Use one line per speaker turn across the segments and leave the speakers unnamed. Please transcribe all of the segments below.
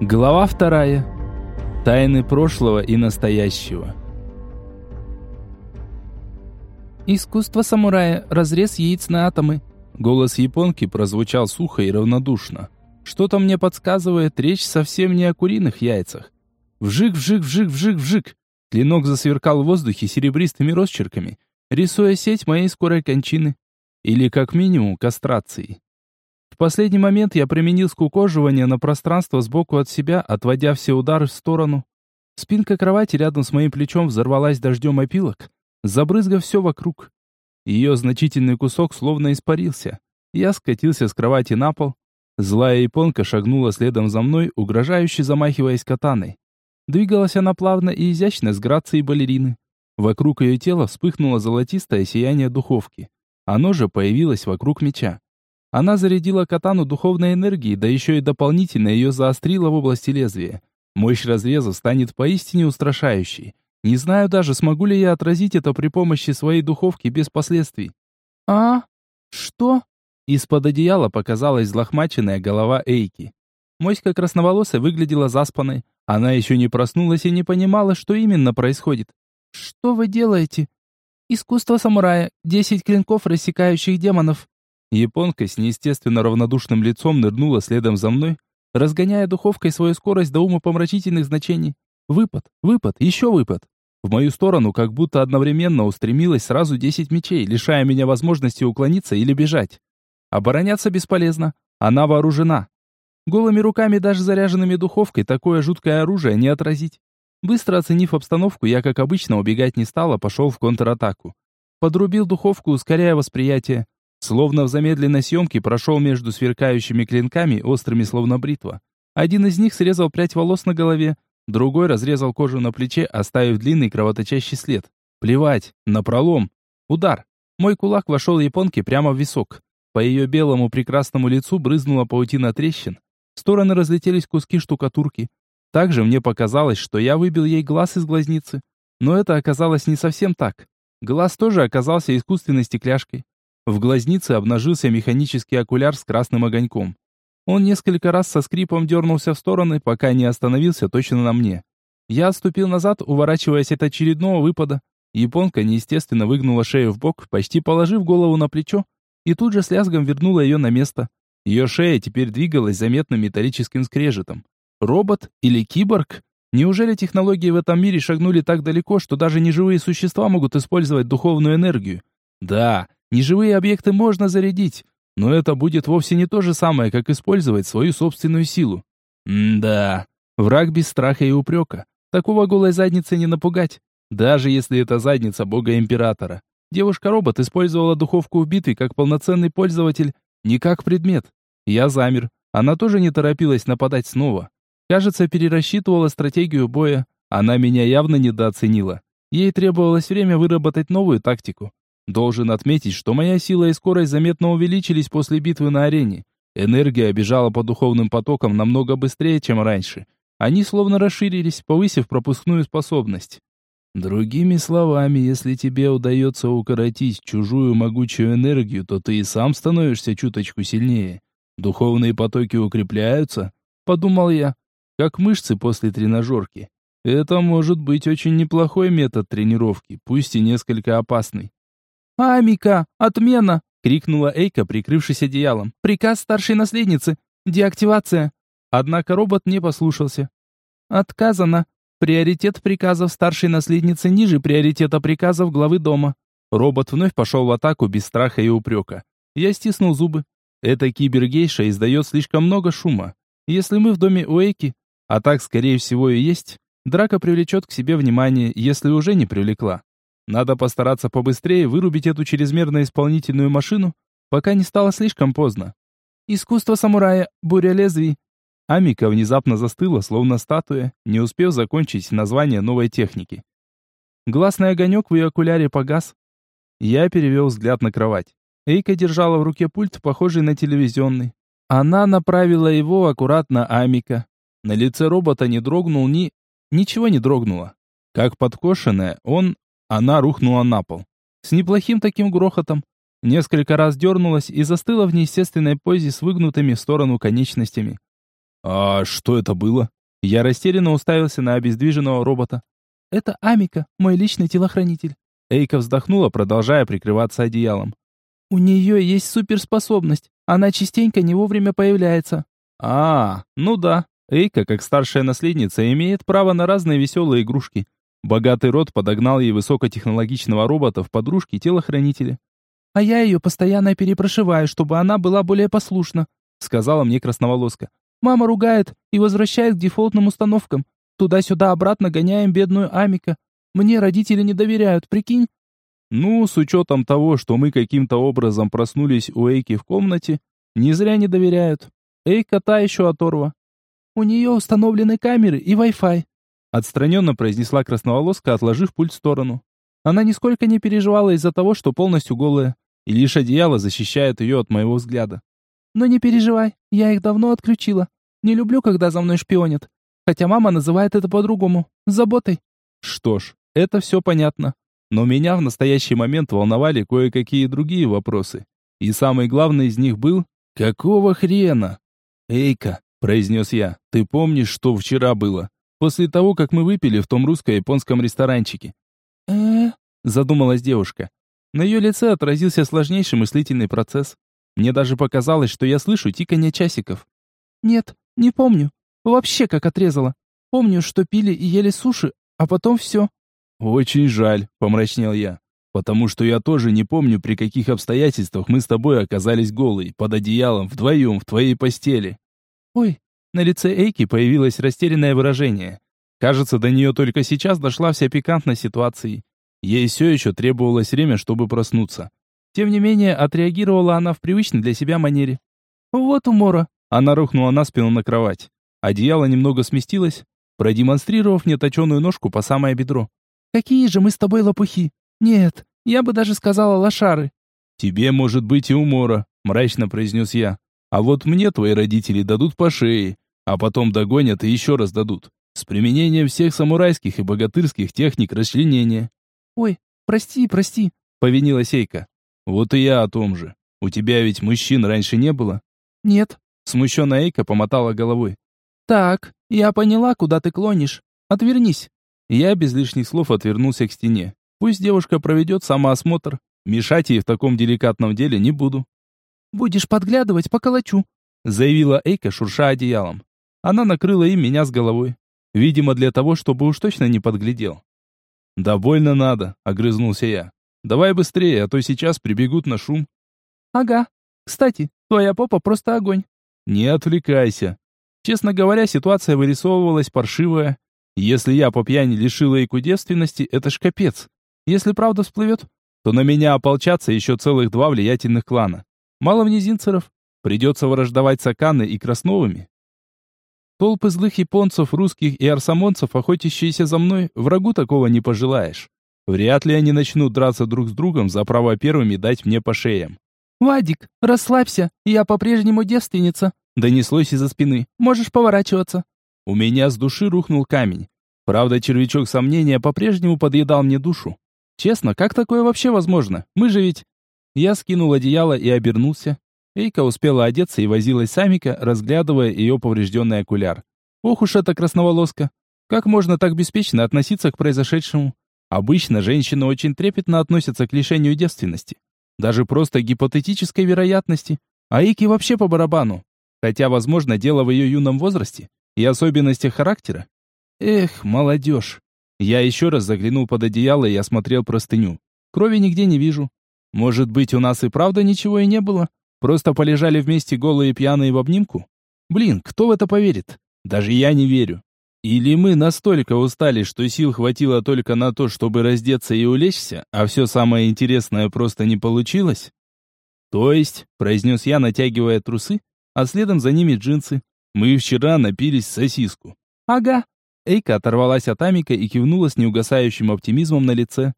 Глава вторая. Тайны прошлого и настоящего.
Искусство самурая. Разрез яиц на атомы.
Голос японки прозвучал сухо и равнодушно. Что-то мне подсказывает, речь совсем не о куриных яйцах. Вжик, вжик, вжик, вжик, вжик. Клинок засверкал в воздухе серебристыми росчерками, рисуя сеть моей скорой кончины. Или, как минимум, кастрации. Последний момент я применил скукоживание на пространство сбоку от себя, отводя все удары в сторону. Спинка кровати рядом с моим плечом взорвалась дождем опилок, забрызгав все вокруг. Ее значительный кусок словно испарился. Я скатился с кровати на пол. Злая японка шагнула следом за мной, угрожающе замахиваясь катаной. Двигалась она плавно и изящно с грацией балерины. Вокруг ее тела вспыхнуло золотистое сияние духовки. Оно же появилось вокруг меча. Она зарядила катану духовной энергией, да еще и дополнительно ее заострила в области лезвия. Мощь разреза станет поистине устрашающей. Не знаю даже, смогу ли я отразить это при помощи своей духовки без последствий.
А? Что?
Из-под одеяла показалась злохмаченная голова Эйки. Моська красноволосая выглядела заспанной. Она еще не проснулась и не понимала, что именно происходит.
«Что вы делаете?» «Искусство самурая. Десять клинков, рассекающих демонов.
Японка с неестественно равнодушным лицом нырнула следом за мной, разгоняя духовкой свою скорость до умопомрачительных значений. Выпад, выпад, еще выпад. В мою сторону как будто одновременно устремилось сразу десять мечей, лишая меня возможности уклониться или бежать. Обороняться бесполезно. Она вооружена. Голыми руками, даже заряженными духовкой, такое жуткое оружие не отразить. Быстро оценив обстановку, я, как обычно, убегать не стал, а пошел в контратаку. Подрубил духовку, ускоряя восприятие. Словно в замедленной съемке прошел между сверкающими клинками, острыми словно бритва. Один из них срезал прядь волос на голове, другой разрезал кожу на плече, оставив длинный кровоточащий след. Плевать, на пролом. Удар. Мой кулак вошел японке прямо в висок. По ее белому прекрасному лицу брызнула паутина трещин. В стороны разлетелись куски штукатурки. Также мне показалось, что я выбил ей глаз из глазницы. Но это оказалось не совсем так. Глаз тоже оказался искусственной стекляшкой. В глазнице обнажился механический окуляр с красным огоньком. Он несколько раз со скрипом дернулся в стороны, пока не остановился точно на мне. Я отступил назад, уворачиваясь от очередного выпада. Японка неестественно выгнула шею в бок, почти положив голову на плечо, и тут же с лязгом вернула ее на место. Ее шея теперь двигалась заметным металлическим скрежетом. Робот или киборг? Неужели технологии в этом мире шагнули так далеко, что даже неживые существа могут использовать духовную энергию? Да, Неживые объекты можно зарядить, но это будет вовсе не то же самое, как использовать свою собственную силу. М-да, враг без страха и упрека. Такого голой задницы не напугать, даже если это задница бога-императора. Девушка-робот использовала духовку в битве как полноценный пользователь, не как предмет. Я замер. Она тоже не торопилась нападать снова. Кажется, перерасчитывала стратегию боя. Она меня явно недооценила. Ей требовалось время выработать новую тактику. Должен отметить, что моя сила и скорость заметно увеличились после битвы на арене. Энергия бежала по духовным потокам намного быстрее, чем раньше. Они словно расширились, повысив пропускную способность. Другими словами, если тебе удается укоротить чужую могучую энергию, то ты и сам становишься чуточку сильнее. Духовные потоки укрепляются, подумал я, как мышцы после тренажерки. Это может быть очень неплохой метод тренировки, пусть и несколько опасный.
«Амика! Отмена!» — крикнула Эйка, прикрывшись одеялом. «Приказ старшей наследницы! Деактивация!» Однако робот не послушался. «Отказано. Приоритет приказов старшей наследницы ниже приоритета приказов главы дома».
Робот вновь пошел в атаку без страха и упрека. Я стиснул зубы. Эта кибергейша издает слишком много шума. Если мы в доме у Эйки, а так, скорее всего, и есть, драка привлечет к себе внимание, если уже не привлекла. Надо постараться побыстрее вырубить эту чрезмерно исполнительную машину, пока не стало слишком поздно.
Искусство самурая, буря лезвий.
Амика внезапно застыла, словно статуя, не успев закончить название новой техники. Гласный огонек в ее окуляре погас. Я перевел взгляд на кровать. Эйка держала в руке пульт, похожий на телевизионный. Она направила его аккуратно Амика. На лице робота не дрогнул ни... Ничего не дрогнуло. Как подкошенная, он она рухнула на пол. С неплохим таким грохотом. Несколько раз дернулась и застыла в неестественной позе с выгнутыми в сторону конечностями. А что это было? Я растерянно уставился на обездвиженного робота.
Это Амика, мой личный телохранитель.
Эйка вздохнула, продолжая прикрываться одеялом.
У нее есть суперспособность. Она частенько не вовремя появляется.
А, ну да. Эйка, как старшая наследница, имеет право на разные веселые игрушки. Богатый род подогнал ей высокотехнологичного робота в подружки-телохранителя.
«А я ее постоянно перепрошиваю, чтобы она была более послушна», сказала мне красноволоска. «Мама ругает и возвращает к дефолтным установкам. Туда-сюда обратно гоняем бедную Амика. Мне родители не доверяют, прикинь?»
Ну, с учетом того, что мы каким-то образом проснулись у Эйки в комнате, не зря не доверяют. Эйка та еще оторва.
У нее установлены камеры и Wi-Fi.
Отстраненно произнесла красноволоска, отложив пульт в сторону. Она нисколько не переживала из-за того, что полностью голая, и лишь одеяло защищает ее от моего взгляда.
«Но не переживай, я их давно отключила. Не люблю, когда за мной шпионят. Хотя мама называет это по-другому. Заботой».
Что ж, это все понятно. Но меня в настоящий момент волновали кое-какие другие вопросы. И самый главный из них был «Какого хрена?» «Эйка», — произнес я, — «ты помнишь, что вчера было? После того, как мы выпили в том русско-японском ресторанчике.
э
задумалась девушка. На ее лице отразился сложнейший мыслительный процесс. Мне даже показалось, что я слышу тиканье часиков.
«Нет, не помню. Вообще как отрезала. Помню, что пили и ели суши, а потом все».
«Очень жаль», — помрачнел я. «Потому что я тоже не помню, при каких обстоятельствах мы с тобой оказались голые, под одеялом, вдвоем, в твоей постели».
«Ой,
на лице Эйки появилось растерянное выражение. Кажется, до нее только сейчас дошла вся пикантность ситуации. Ей все еще требовалось время, чтобы проснуться. Тем не менее, отреагировала она в привычной для себя манере.
«Вот умора!»
Она рухнула на спину на кровать. Одеяло немного сместилось, продемонстрировав мне точеную ножку по самое бедро.
«Какие же мы с тобой лопухи! Нет, я бы даже сказала лошары!»
«Тебе, может быть, и умора», — мрачно произнес я. А вот мне твои родители дадут по шее, а потом догонят и еще раз дадут. С применением всех самурайских и богатырских техник расчленения.
Ой, прости, прости,
повинила Сейка. Вот и я о том же. У тебя ведь мужчин раньше не было?
Нет.
Смущенная Эйка помотала головой.
Так, я поняла, куда ты клонишь. Отвернись.
Я без лишних слов отвернулся к стене. Пусть девушка проведет самоосмотр. Мешать ей в таком деликатном деле не буду.
Будешь подглядывать, поколочу», —
заявила Эйка, шурша одеялом. Она накрыла им меня с головой. Видимо, для того, чтобы уж точно не подглядел. «Да больно надо», — огрызнулся я. «Давай быстрее, а то сейчас прибегут на шум».
«Ага. Кстати, твоя попа просто огонь».
«Не отвлекайся». Честно говоря, ситуация вырисовывалась паршивая. Если я по пьяни лишила Эйку девственности, это ж капец. Если правда всплывет, то на меня ополчатся еще целых два влиятельных клана. Мало мне зинцеров. Придется враждовать с Аканы и Красновыми. Толпы злых японцев, русских и арсамонцев, охотящиеся за мной, врагу такого не пожелаешь. Вряд ли они начнут драться друг с другом за право первыми дать мне по шеям.
«Вадик, расслабься, я по-прежнему девственница», — донеслось из-за спины. «Можешь поворачиваться».
У меня с души рухнул камень. Правда, червячок сомнения по-прежнему подъедал мне душу. Честно, как такое вообще возможно? Мы же ведь... Я скинул одеяло и обернулся. Эйка успела одеться и возилась с Амика, разглядывая ее поврежденный окуляр. Ох уж эта красноволоска! Как можно так беспечно относиться к произошедшему? Обычно женщины очень трепетно относятся к лишению девственности. Даже просто гипотетической вероятности. А Эйке вообще по барабану. Хотя, возможно, дело в ее юном возрасте и особенностях характера. Эх, молодежь. Я еще раз заглянул под одеяло и осмотрел простыню. Крови нигде не вижу. Может быть, у нас и правда ничего и не было? Просто полежали вместе голые и пьяные в обнимку? Блин, кто в это поверит? Даже я не верю. Или мы настолько устали, что сил хватило только на то, чтобы раздеться и улечься, а все самое интересное просто не получилось? То есть, произнес я, натягивая трусы, а следом за ними джинсы. Мы вчера напились сосиску.
Ага.
Эйка оторвалась от Амика и кивнула с неугасающим оптимизмом на лице.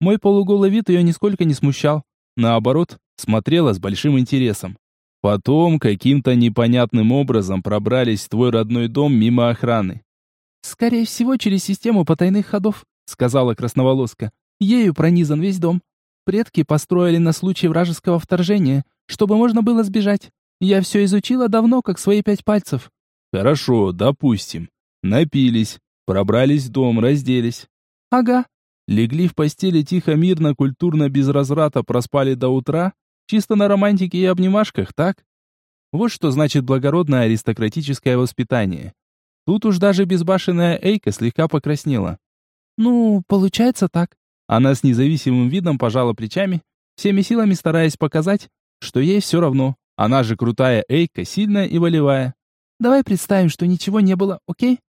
Мой полуголый вид ее нисколько не смущал. Наоборот, смотрела с большим интересом. Потом каким-то непонятным образом пробрались в твой родной дом мимо охраны.
«Скорее всего, через систему потайных ходов», — сказала красноволоска. «Ею пронизан весь дом. Предки построили на случай вражеского вторжения, чтобы можно было сбежать. Я все изучила давно, как свои пять пальцев.
Хорошо, допустим. Напились, пробрались в дом, разделись.
Ага.
Легли в постели тихо, мирно, культурно, без разврата, проспали до утра, чисто на романтике и обнимашках, так? Вот что значит благородное аристократическое воспитание. Тут уж даже безбашенная Эйка слегка покраснела.
Ну, получается так.
Она с независимым видом пожала плечами, всеми силами стараясь показать, что ей все равно. Она же крутая Эйка, сильная и волевая.
Давай представим, что ничего не было, окей?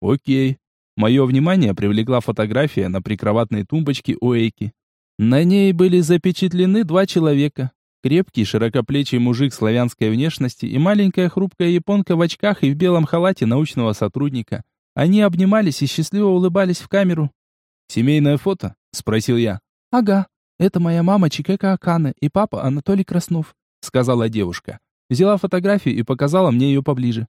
Окей. Мое внимание привлекла фотография на прикроватной тумбочке у Эйки. На ней были запечатлены два человека. Крепкий, широкоплечий мужик славянской внешности и маленькая хрупкая японка в очках и в белом халате научного сотрудника. Они обнимались и счастливо улыбались в камеру. «Семейное фото?» — спросил я.
«Ага, это моя мама Чикека Акана и папа Анатолий Краснов», — сказала девушка. Взяла фотографию и показала мне ее поближе.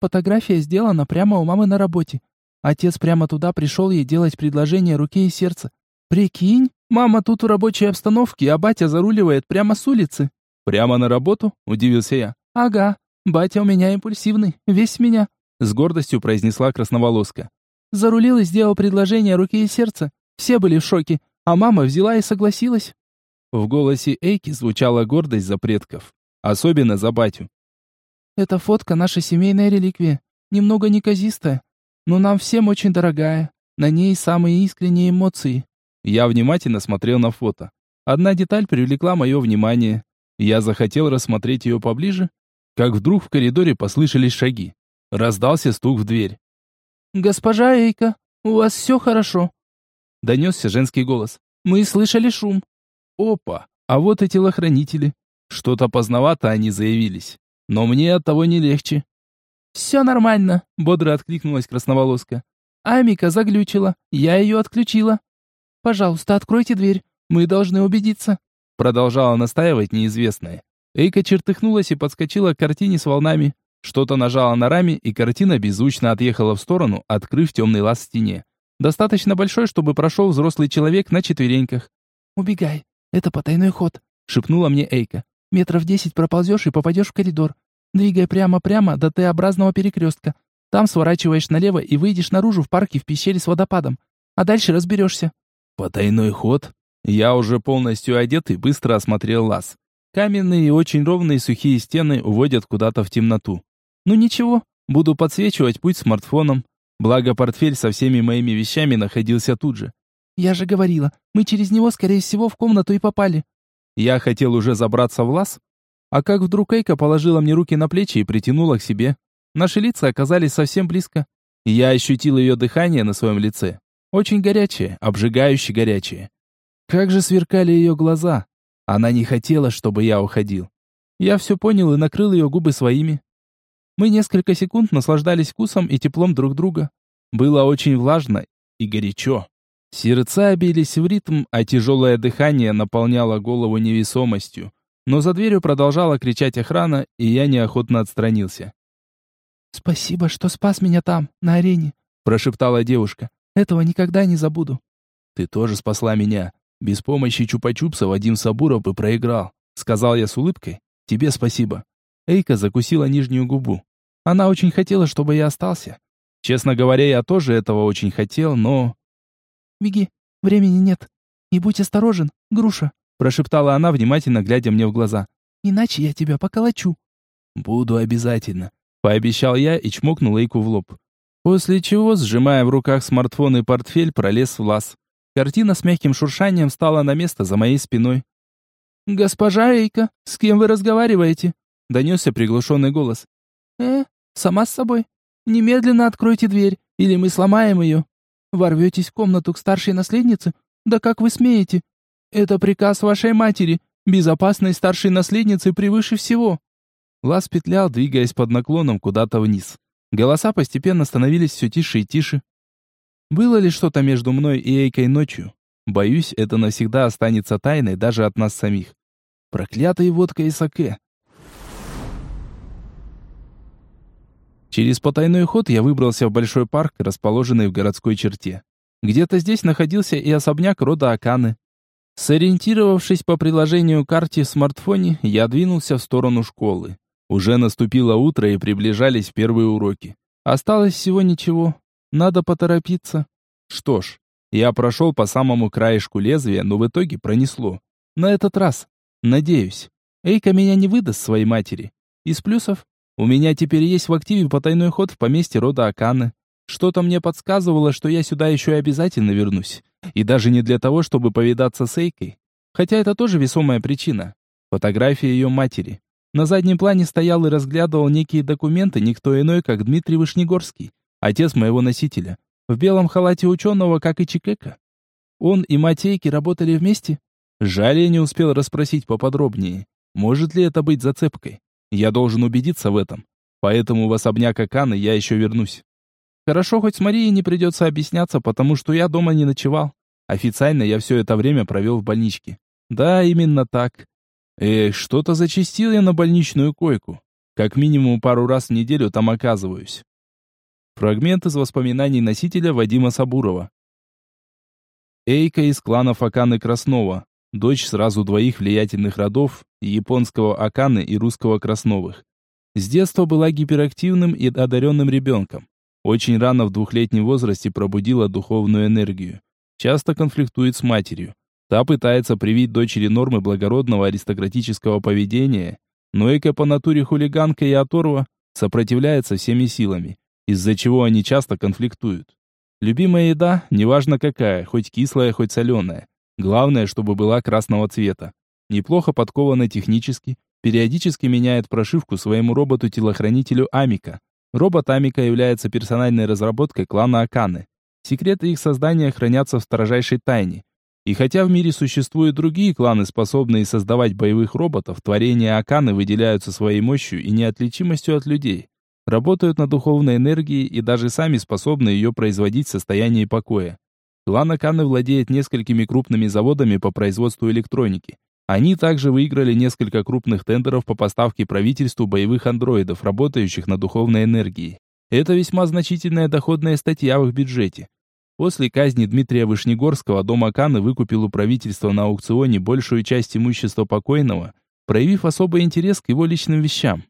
«Фотография сделана прямо у мамы на работе. Отец прямо туда пришел ей делать предложение руки и сердца. Прикинь, мама тут в рабочей обстановке, а батя заруливает прямо с улицы.
Прямо на работу? Удивился я.
Ага, батя у меня импульсивный, весь меня.
С гордостью произнесла красноволоска.
Зарулил и сделал предложение руки и сердца. Все были в шоке, а мама взяла и согласилась.
В голосе Эйки звучала гордость за предков, особенно за батю.
Эта фотка наша семейная реликвия, немного неказистая, но нам всем очень дорогая. На ней самые искренние эмоции.
Я внимательно смотрел на фото. Одна деталь привлекла мое внимание. Я захотел рассмотреть ее поближе, как вдруг в коридоре послышались шаги. Раздался стук в дверь.
«Госпожа Эйка, у вас все хорошо?»
Донесся женский голос.
«Мы слышали шум».
«Опа, а вот и телохранители. Что-то поздновато они заявились. Но мне от того не легче».
«Все нормально», — бодро откликнулась красноволоска. «Амика заглючила. Я ее отключила». «Пожалуйста, откройте дверь. Мы должны убедиться», — продолжала настаивать неизвестная.
Эйка чертыхнулась и подскочила к картине с волнами. Что-то нажала на раме, и картина беззвучно отъехала в сторону, открыв темный лаз в стене. Достаточно большой, чтобы прошел взрослый человек на четвереньках.
«Убегай, это потайной ход», — шепнула мне Эйка. «Метров десять проползешь и попадешь в коридор. Двигай прямо-прямо до Т-образного перекрестка. Там сворачиваешь налево и выйдешь наружу в парке в пещере с водопадом. А дальше разберешься».
Потайной ход? Я уже полностью одет и быстро осмотрел лаз. Каменные и очень ровные сухие стены уводят куда-то в темноту. Ну ничего, буду подсвечивать путь смартфоном. Благо портфель со всеми моими вещами находился тут же.
Я же говорила, мы через него, скорее всего, в комнату и попали.
Я хотел уже забраться в лаз, а как вдруг Эйка положила мне руки на плечи и притянула к себе. Наши лица оказались совсем близко. Я ощутил ее дыхание на своем лице. Очень горячее, обжигающе горячее. Как же сверкали ее глаза. Она не хотела, чтобы я уходил. Я все понял и накрыл ее губы своими. Мы несколько секунд наслаждались вкусом и теплом друг друга. Было очень влажно и горячо. Сердца бились в ритм, а тяжелое дыхание наполняло голову невесомостью. Но за дверью продолжала кричать охрана, и я неохотно отстранился.
«Спасибо, что спас меня там, на арене», – прошептала девушка. Этого никогда не забуду.
Ты тоже спасла меня. Без помощи Чупа-Чупса Вадим Сабуров бы проиграл. Сказал я с улыбкой. Тебе спасибо. Эйка закусила нижнюю губу. Она очень хотела, чтобы я остался. Честно говоря, я тоже этого очень хотел, но...
«Беги, времени нет. И будь осторожен, груша», прошептала она, внимательно глядя мне в глаза. «Иначе я тебя поколочу».
«Буду обязательно», пообещал я и чмокнул Эйку в лоб. После чего, сжимая в руках смартфон и портфель, пролез в лаз. Картина с мягким шуршанием стала на место за моей спиной.
«Госпожа Эйка, с кем вы разговариваете?»
Донесся приглушенный голос.
«Э, сама с собой. Немедленно откройте дверь, или мы сломаем ее. Ворветесь в комнату к старшей наследнице? Да как вы смеете? Это приказ вашей матери. Безопасность старшей наследницы превыше всего».
Лаз петлял, двигаясь под наклоном куда-то вниз. Голоса постепенно становились все тише и тише. Было ли что-то между мной и Эйкой ночью? Боюсь, это навсегда останется тайной даже от нас самих. Проклятая водка и саке. Через потайной ход я выбрался в большой парк, расположенный в городской черте. Где-то здесь находился и особняк рода Аканы. Сориентировавшись по приложению карте в смартфоне, я двинулся в сторону школы. Уже наступило утро и приближались первые уроки. Осталось всего ничего. Надо поторопиться. Что ж, я прошел по самому краешку лезвия, но в итоге пронесло. На этот раз. Надеюсь. Эйка меня не выдаст своей матери. Из плюсов, у меня теперь есть в активе потайной ход в поместье рода Аканы. Что-то мне подсказывало, что я сюда еще и обязательно вернусь. И даже не для того, чтобы повидаться с Эйкой. Хотя это тоже весомая причина. Фотография ее матери. На заднем плане стоял и разглядывал некие документы никто иной, как Дмитрий Вышнегорский, отец моего носителя, в белом халате ученого, как и Чикека. Он и Матейки работали вместе? Жаль, я не успел расспросить поподробнее. Может ли это быть зацепкой? Я должен убедиться в этом. Поэтому в особняк Аканы я еще вернусь. Хорошо, хоть с Марией не придется объясняться, потому что я дома не ночевал. Официально я все это время провел в больничке. Да, именно так. Эх, что-то зачастил я на больничную койку. Как минимум пару раз в неделю там оказываюсь. Фрагмент из воспоминаний носителя Вадима Сабурова. Эйка из кланов Аканы Краснова, дочь сразу двоих влиятельных родов, японского Аканы и русского Красновых. С детства была гиперактивным и одаренным ребенком. Очень рано в двухлетнем возрасте пробудила духовную энергию. Часто конфликтует с матерью. Та пытается привить дочери нормы благородного аристократического поведения, но Эка по натуре хулиганка и оторва сопротивляется всеми силами, из-за чего они часто конфликтуют. Любимая еда, неважно какая, хоть кислая, хоть соленая. Главное, чтобы была красного цвета. Неплохо подкована технически, периодически меняет прошивку своему роботу-телохранителю Амика. Робот Амика является персональной разработкой клана Аканы. Секреты их создания хранятся в строжайшей тайне, и хотя в мире существуют другие кланы, способные создавать боевых роботов, творения Аканы выделяются своей мощью и неотличимостью от людей. Работают на духовной энергии и даже сами способны ее производить в состоянии покоя. Клан Аканы владеет несколькими крупными заводами по производству электроники. Они также выиграли несколько крупных тендеров по поставке правительству боевых андроидов, работающих на духовной энергии. Это весьма значительная доходная статья в их бюджете. После казни Дмитрия Вышнегорского дом Аканы выкупил у правительства на аукционе большую часть имущества покойного, проявив особый интерес к его личным вещам.